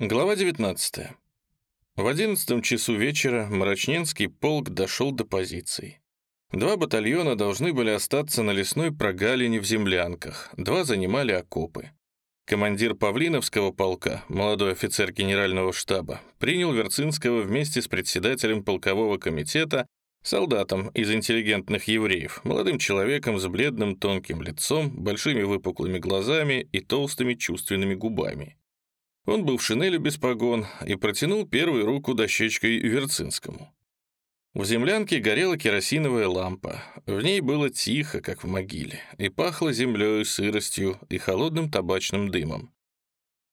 Глава 19. В одиннадцатом часу вечера Мрачненский полк дошел до позиций. Два батальона должны были остаться на лесной прогалине в землянках, два занимали окопы. Командир Павлиновского полка, молодой офицер генерального штаба, принял Верцинского вместе с председателем полкового комитета, солдатом из интеллигентных евреев, молодым человеком с бледным тонким лицом, большими выпуклыми глазами и толстыми чувственными губами. Он был в шинели без погон и протянул первую руку дощечкой Верцинскому. В землянке горела керосиновая лампа. В ней было тихо, как в могиле, и пахло землей, сыростью и холодным табачным дымом.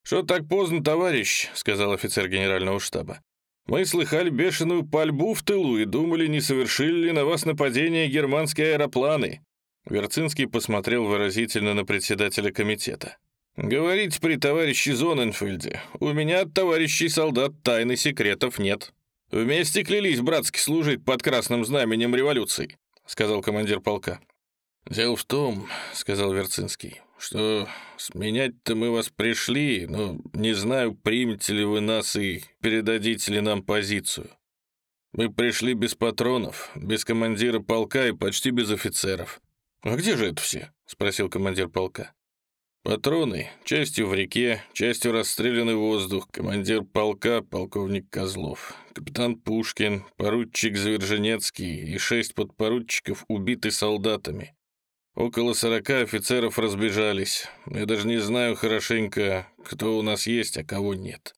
«Что так поздно, товарищ?» — сказал офицер генерального штаба. «Мы слыхали бешеную пальбу в тылу и думали, не совершили ли на вас нападение германские аэропланы». Верцинский посмотрел выразительно на председателя комитета. «Говорите при товарище Зоненфельде, у меня от товарищей солдат тайны секретов нет. Вместе клялись братски служить под красным знаменем революции», — сказал командир полка. «Дело в том, — сказал Верцинский, — что сменять-то мы вас пришли, но не знаю, примете ли вы нас и передадите ли нам позицию. Мы пришли без патронов, без командира полка и почти без офицеров». «А где же это все?» — спросил командир полка. Патроны частью в реке, частью расстрелянный воздух, командир полка, полковник Козлов, капитан Пушкин, поручик Зверженецкий и шесть подпоручиков убиты солдатами. Около сорока офицеров разбежались. Я даже не знаю хорошенько, кто у нас есть, а кого нет.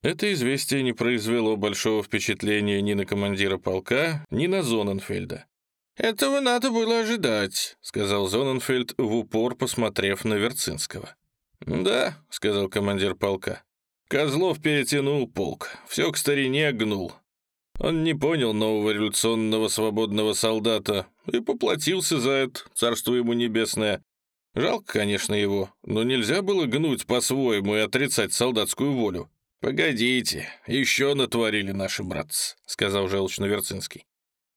Это известие не произвело большого впечатления ни на командира полка, ни на Зоненфельда. «Этого надо было ожидать», — сказал Зоненфельд, в упор посмотрев на Верцинского. «Да», — сказал командир полка. Козлов перетянул полк, все к старине гнул. Он не понял нового революционного свободного солдата и поплатился за это, царство ему небесное. Жалко, конечно, его, но нельзя было гнуть по-своему и отрицать солдатскую волю. «Погодите, еще натворили наши братцы», — сказал желчно Верцинский.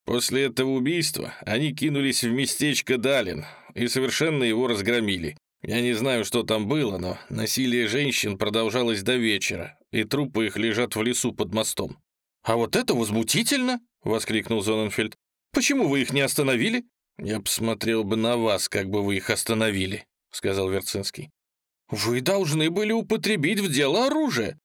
После этого убийства они кинулись в местечко Далин и совершенно его разгромили. Я не знаю, что там было, но насилие женщин продолжалось до вечера, и трупы их лежат в лесу под мостом. «А вот это возмутительно!» — воскликнул Зоненфельд. «Почему вы их не остановили?» «Я посмотрел бы на вас, как бы вы их остановили», — сказал Верцинский. «Вы должны были употребить в дело оружие.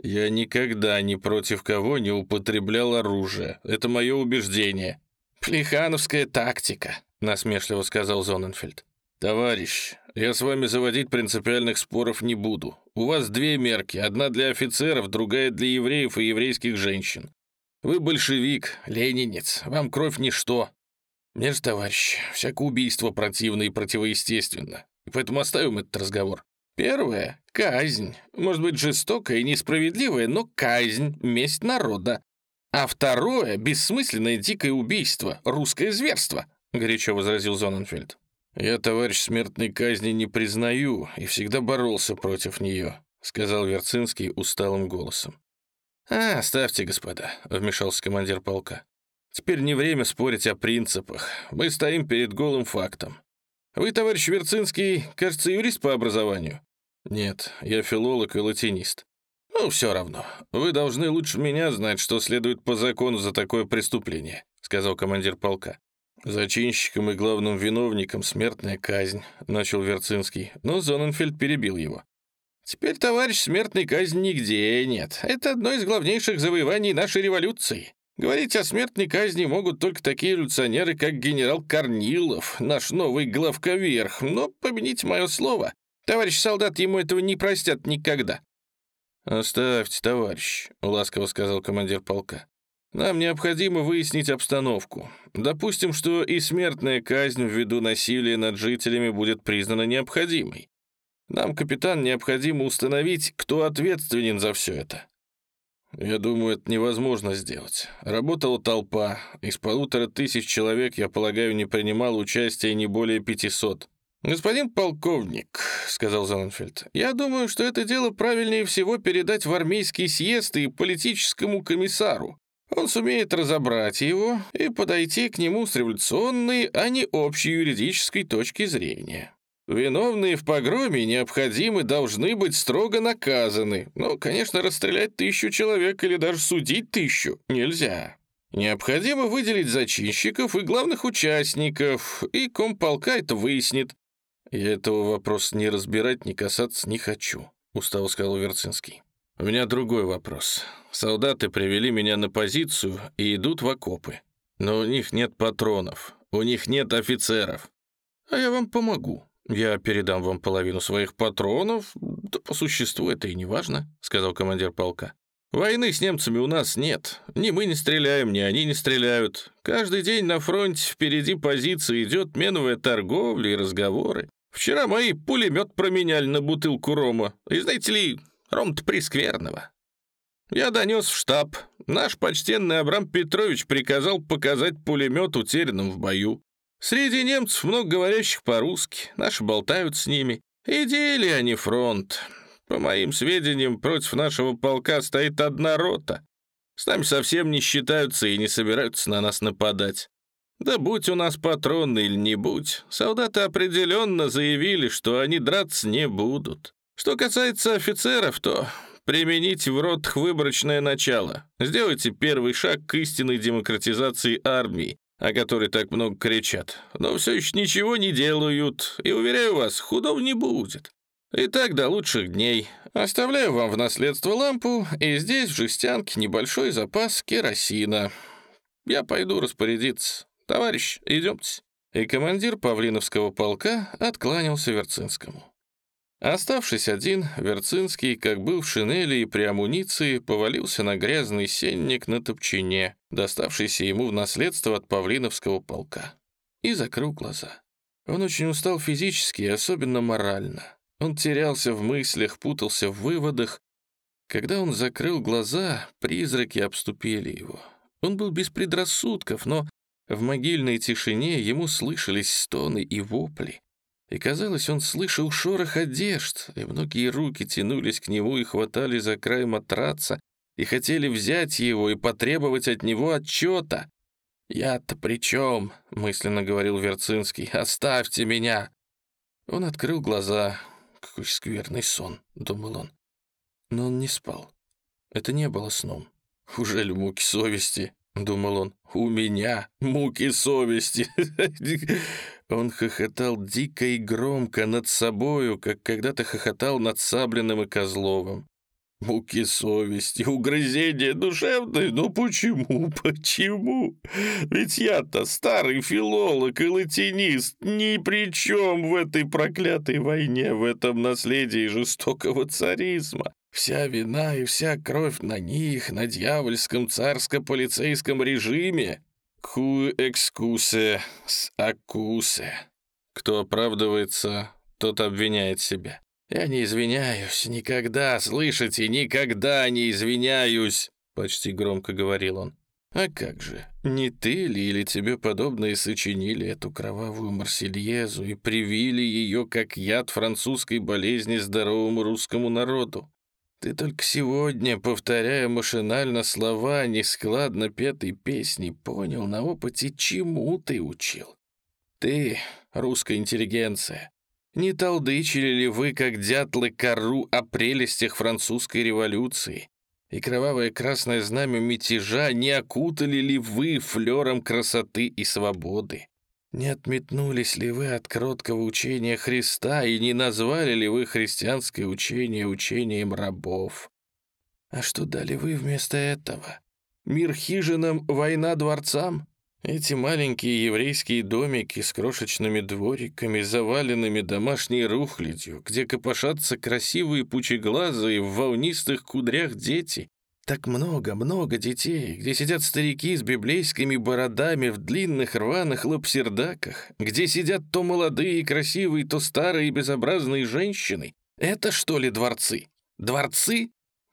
«Я никогда ни против кого не употреблял оружие. Это мое убеждение». «Плехановская тактика», — насмешливо сказал Зоненфельд. «Товарищ, я с вами заводить принципиальных споров не буду. У вас две мерки, одна для офицеров, другая для евреев и еврейских женщин. Вы большевик, ленинец, вам кровь ничто. Мне же, товарищ, всякое убийство противно и противоестественно. Поэтому оставим этот разговор. Первое — казнь. Может быть, жестокая и несправедливая, но казнь, месть народа. А второе — бессмысленное дикое убийство, русское зверство, — горячо возразил Зоненфельд. «Я, товарищ, смертной казни не признаю и всегда боролся против нее», — сказал Верцинский усталым голосом. «А, ставьте, господа», — вмешался командир полка. «Теперь не время спорить о принципах. Мы стоим перед голым фактом. Вы, товарищ Верцинский, кажется, юрист по образованию. «Нет, я филолог и латинист». «Ну, все равно. Вы должны лучше меня знать, что следует по закону за такое преступление», — сказал командир полка. «Зачинщиком и главным виновником смертная казнь», — начал Верцинский, но Зоненфельд перебил его. «Теперь, товарищ, смертной казни нигде нет. Это одно из главнейших завоеваний нашей революции. Говорить о смертной казни могут только такие революционеры, как генерал Корнилов, наш новый главковерх, но, помяните мое слово, Товарищ солдат ему этого не простят никогда». «Оставьте, товарищ», — ласково сказал командир полка. «Нам необходимо выяснить обстановку. Допустим, что и смертная казнь ввиду насилия над жителями будет признана необходимой. Нам, капитан, необходимо установить, кто ответственен за все это. Я думаю, это невозможно сделать. Работала толпа. Из полутора тысяч человек, я полагаю, не принимало участия не более пятисот. «Господин полковник», — сказал Зоненфельд, — «я думаю, что это дело правильнее всего передать в армейский съезд и политическому комиссару. Он сумеет разобрать его и подойти к нему с революционной, а не общей юридической точки зрения». Виновные в погроме необходимы должны быть строго наказаны. Но, конечно, расстрелять тысячу человек или даже судить тысячу нельзя. Необходимо выделить зачинщиков и главных участников, и комполка это выяснит. Я этого вопроса не разбирать, не касаться не хочу, устало сказал Верцинский. У меня другой вопрос. Солдаты привели меня на позицию и идут в окопы. Но у них нет патронов, у них нет офицеров. А я вам помогу. «Я передам вам половину своих патронов, да по существу это и не важно», — сказал командир полка. «Войны с немцами у нас нет. Ни мы не стреляем, ни они не стреляют. Каждый день на фронте впереди позиции идет меновая торговля и разговоры. Вчера мои пулемет променяли на бутылку рома. И знаете ли, ром-то прескверного. Я донес в штаб. Наш почтенный Абрам Петрович приказал показать пулемет утерянным в бою. Среди немцев много говорящих по-русски, наши болтают с ними. И делили они фронт. По моим сведениям, против нашего полка стоит одна рота. С нами совсем не считаются и не собираются на нас нападать. Да будь у нас патроны или не будь, солдаты определенно заявили, что они драться не будут. Что касается офицеров, то примените в ротах выборочное начало. Сделайте первый шаг к истинной демократизации армии, о которой так много кричат, но все еще ничего не делают, и, уверяю вас, худого не будет. Итак, до лучших дней. Оставляю вам в наследство лампу, и здесь в жестянке небольшой запас керосина. Я пойду распорядиться. Товарищ, идемте». И командир Павлиновского полка откланялся Верцинскому. Оставшись один, Верцинский, как был в шинели и при амуниции, повалился на грязный сенник на топчине, доставшийся ему в наследство от Павлиновского полка, и закрыл глаза. Он очень устал физически и особенно морально. Он терялся в мыслях, путался в выводах. Когда он закрыл глаза, призраки обступили его. Он был без предрассудков, но в могильной тишине ему слышались стоны и вопли. И казалось, он слышал шорох одежд, и многие руки тянулись к нему и хватали за край матраца, и хотели взять его и потребовать от него отчета. «Я-то при чем?» — мысленно говорил Верцинский. «Оставьте меня!» Он открыл глаза. «Какой скверный сон», — думал он. Но он не спал. Это не было сном. Ужели муки совести? — думал он. «У меня муки совести!» Он хохотал дико и громко над собою, как когда-то хохотал над Саблиным и Козловым. Муки совести, угрызения душевные, но почему, почему? Ведь я-то старый филолог и латинист, ни при чем в этой проклятой войне, в этом наследии жестокого царизма. Вся вина и вся кровь на них, на дьявольском царско-полицейском режиме. Ку экскусе с акусе. Кто оправдывается, тот обвиняет себя. «Я не извиняюсь, никогда, слышите, никогда не извиняюсь!» Почти громко говорил он. «А как же, не ты ли или тебе подобные сочинили эту кровавую марсельезу и привили ее как яд французской болезни здоровому русскому народу? Ты только сегодня, повторяя машинально слова нескладно петой песни, понял на опыте, чему ты учил. Ты, русская интеллигенция, не толдычили ли вы, как дятлы, кору о прелестях французской революции? И кровавое красное знамя мятежа не окутали ли вы флером красоты и свободы? Не отметнулись ли вы от кроткого учения Христа и не назвали ли вы христианское учение учением рабов? А что дали вы вместо этого? Мир хижинам, война дворцам? Эти маленькие еврейские домики с крошечными двориками, заваленными домашней рухлядью, где копошатся красивые пучеглазые в волнистых кудрях дети, так много, много детей, где сидят старики с библейскими бородами в длинных рваных лапсердаках, где сидят то молодые и красивые, то старые и безобразные женщины. Это что ли дворцы? Дворцы?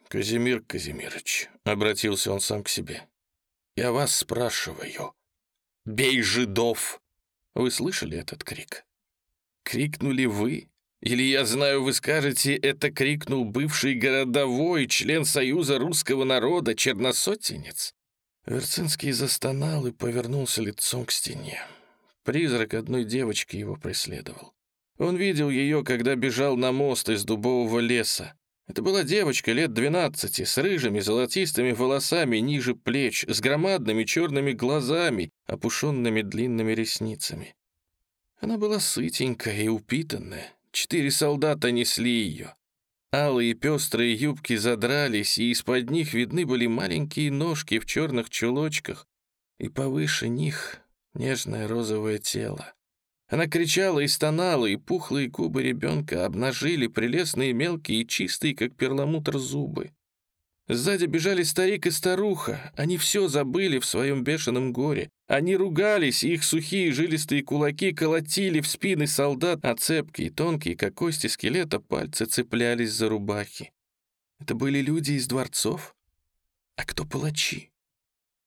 Казимир Казимирович, обратился он сам к себе. Я вас спрашиваю. Бей жидов! Вы слышали этот крик? Крикнули вы? Или, я знаю, вы скажете, это крикнул бывший городовой, член Союза русского народа, черносотенец?» Верцинский застонал и повернулся лицом к стене. Призрак одной девочки его преследовал. Он видел ее, когда бежал на мост из дубового леса. Это была девочка лет двенадцати, с рыжими золотистыми волосами ниже плеч, с громадными черными глазами, опушенными длинными ресницами. Она была сытенькая и упитанная. Четыре солдата несли ее. Алые пестрые юбки задрались, и из-под них видны были маленькие ножки в черных чулочках, и повыше них нежное розовое тело. Она кричала и стонала, и пухлые губы ребенка обнажили прелестные мелкие и чистые, как перламутр, зубы. Сзади бежали старик и старуха. Они все забыли в своем бешеном горе. Они ругались, их сухие жилистые кулаки колотили в спины солдат, а цепкие, тонкие, как кости скелета, пальцы цеплялись за рубахи. Это были люди из дворцов? А кто палачи?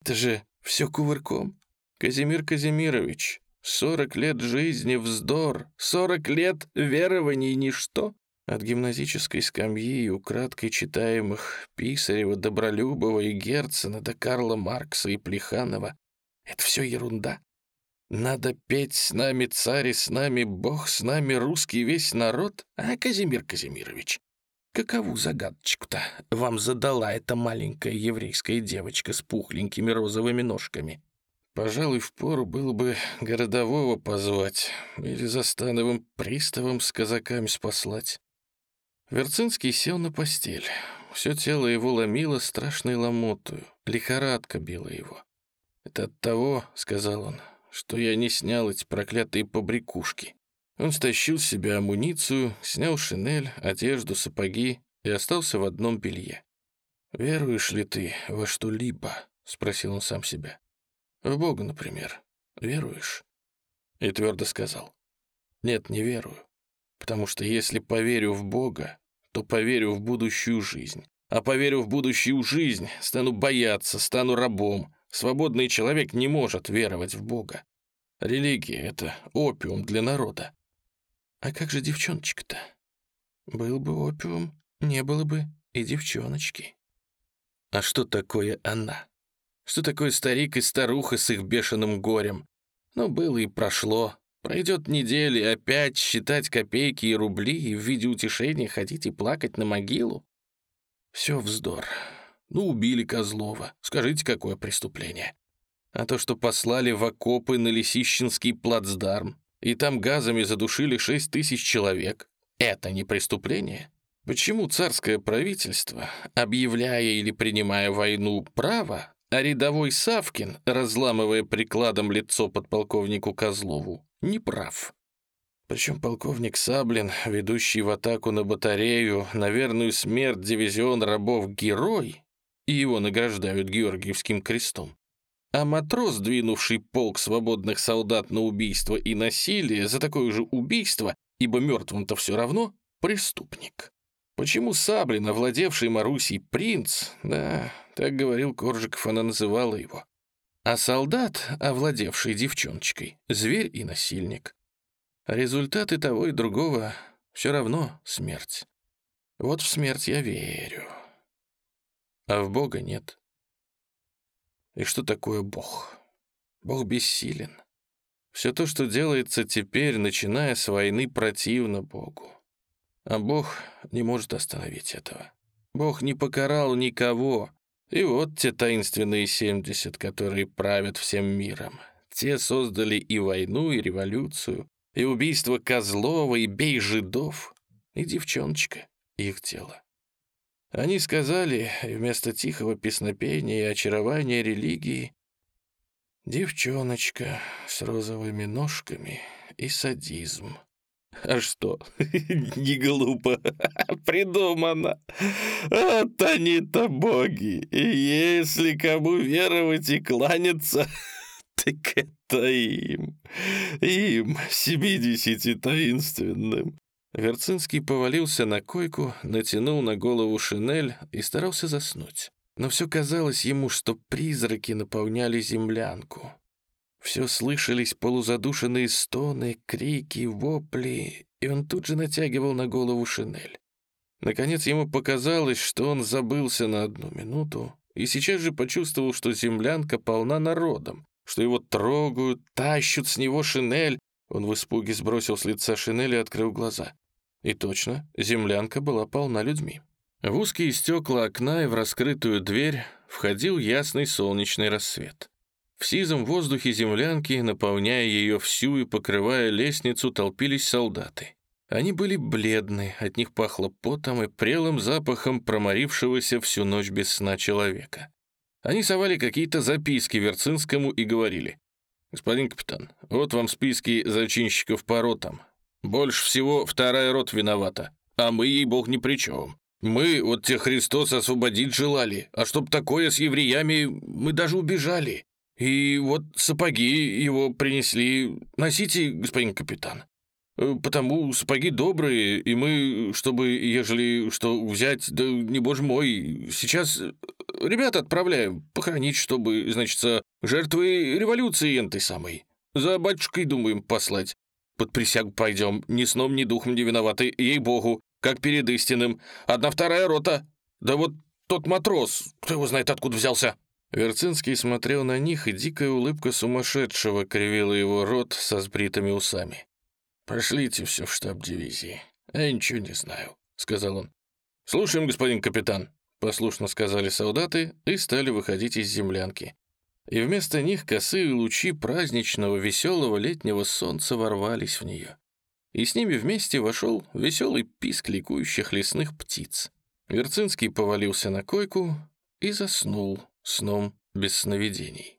Это же все кувырком. Казимир Казимирович, сорок лет жизни вздор, сорок лет верований ничто. От гимназической скамьи и украдкой читаемых Писарева, Добролюбова и Герцена до Карла Маркса и Плеханова — это все ерунда. Надо петь с нами царь с нами бог, с нами русский весь народ, а, Казимир Казимирович? Какову загадочку-то вам задала эта маленькая еврейская девочка с пухленькими розовыми ножками? Пожалуй, впору было бы городового позвать или за становым приставом с казаками спаслать. Верцинский сел на постель. Все тело его ломило страшной ломотою, лихорадка била его. «Это от того, — сказал он, — что я не снял эти проклятые побрякушки». Он стащил с себя амуницию, снял шинель, одежду, сапоги и остался в одном белье. «Веруешь ли ты во что-либо?» — спросил он сам себя. «В Бога, например. Веруешь?» И твердо сказал. «Нет, не верую. Потому что если поверю в Бога, то поверю в будущую жизнь. А поверю в будущую жизнь, стану бояться, стану рабом. Свободный человек не может веровать в Бога. Религия — это опиум для народа. А как же девчоночка-то? Был бы опиум, не было бы и девчоночки. А что такое она? Что такое старик и старуха с их бешеным горем? Ну, было и прошло. Пройдет неделя, опять считать копейки и рубли и в виде утешения ходить и плакать на могилу? Все вздор. Ну, убили Козлова. Скажите, какое преступление? А то, что послали в окопы на Лисищинский плацдарм, и там газами задушили шесть тысяч человек, это не преступление? Почему царское правительство, объявляя или принимая войну право, а рядовой Савкин, разламывая прикладом лицо подполковнику Козлову, не прав. Причем полковник Саблин, ведущий в атаку на батарею, на верную смерть дивизион рабов герой, и его награждают Георгиевским крестом. А матрос, двинувший полк свободных солдат на убийство и насилие, за такое же убийство, ибо мертвым-то все равно, преступник. Почему Саблин, овладевший Марусей принц, да, так говорил Коржиков, она называла его, а солдат, овладевший девчоночкой, зверь и насильник. Результаты того и другого все равно смерть. Вот в смерть я верю. А в Бога нет. И что такое Бог? Бог бессилен. Все то, что делается теперь, начиная с войны, противно Богу. А Бог не может остановить этого. Бог не покарал никого, и вот те таинственные 70, которые правят всем миром. Те создали и войну, и революцию, и убийство Козлова, и бей жидов, и девчоночка, их тело. Они сказали, вместо тихого песнопения и очарования религии, «Девчоночка с розовыми ножками и садизм». А что, не глупо, придумано. Вот они-то боги. И если кому веровать и кланяться, так это им. Им, семидесяти таинственным. Верцинский повалился на койку, натянул на голову шинель и старался заснуть. Но все казалось ему, что призраки наполняли землянку. Все слышались полузадушенные стоны, крики, вопли, и он тут же натягивал на голову шинель. Наконец ему показалось, что он забылся на одну минуту, и сейчас же почувствовал, что землянка полна народом, что его трогают, тащут с него шинель, Он в испуге сбросил с лица шинель и открыл глаза. И точно, землянка была полна людьми. В узкие стекла окна и в раскрытую дверь входил ясный солнечный рассвет. В сизом воздухе землянки, наполняя ее всю и покрывая лестницу, толпились солдаты. Они были бледны, от них пахло потом и прелым запахом проморившегося всю ночь без сна человека. Они совали какие-то записки Верцинскому и говорили, «Господин капитан, вот вам списки зачинщиков по ротам. Больше всего вторая рот виновата, а мы, ей бог, ни при чем. Мы вот те Христос освободить желали, а чтоб такое с евреями, мы даже убежали. И вот сапоги его принесли. Носите, господин капитан. Э, потому сапоги добрые, и мы, чтобы, ежели что взять, да не боже мой, сейчас э, ребят отправляем похоронить, чтобы, значит, жертвы революции энтой самой. За батюшкой думаем послать. Под присягу пойдем, ни сном, ни духом не виноваты, ей-богу, как перед истинным. Одна-вторая рота. Да вот тот матрос, кто его знает, откуда взялся». Верцинский смотрел на них, и дикая улыбка сумасшедшего кривила его рот со сбритыми усами. «Пошлите все в штаб дивизии. Я ничего не знаю», — сказал он. «Слушаем, господин капитан», — послушно сказали солдаты и стали выходить из землянки. И вместо них косые лучи праздничного веселого летнего солнца ворвались в нее. И с ними вместе вошел веселый писк ликующих лесных птиц. Верцинский повалился на койку и заснул сном без сновидений.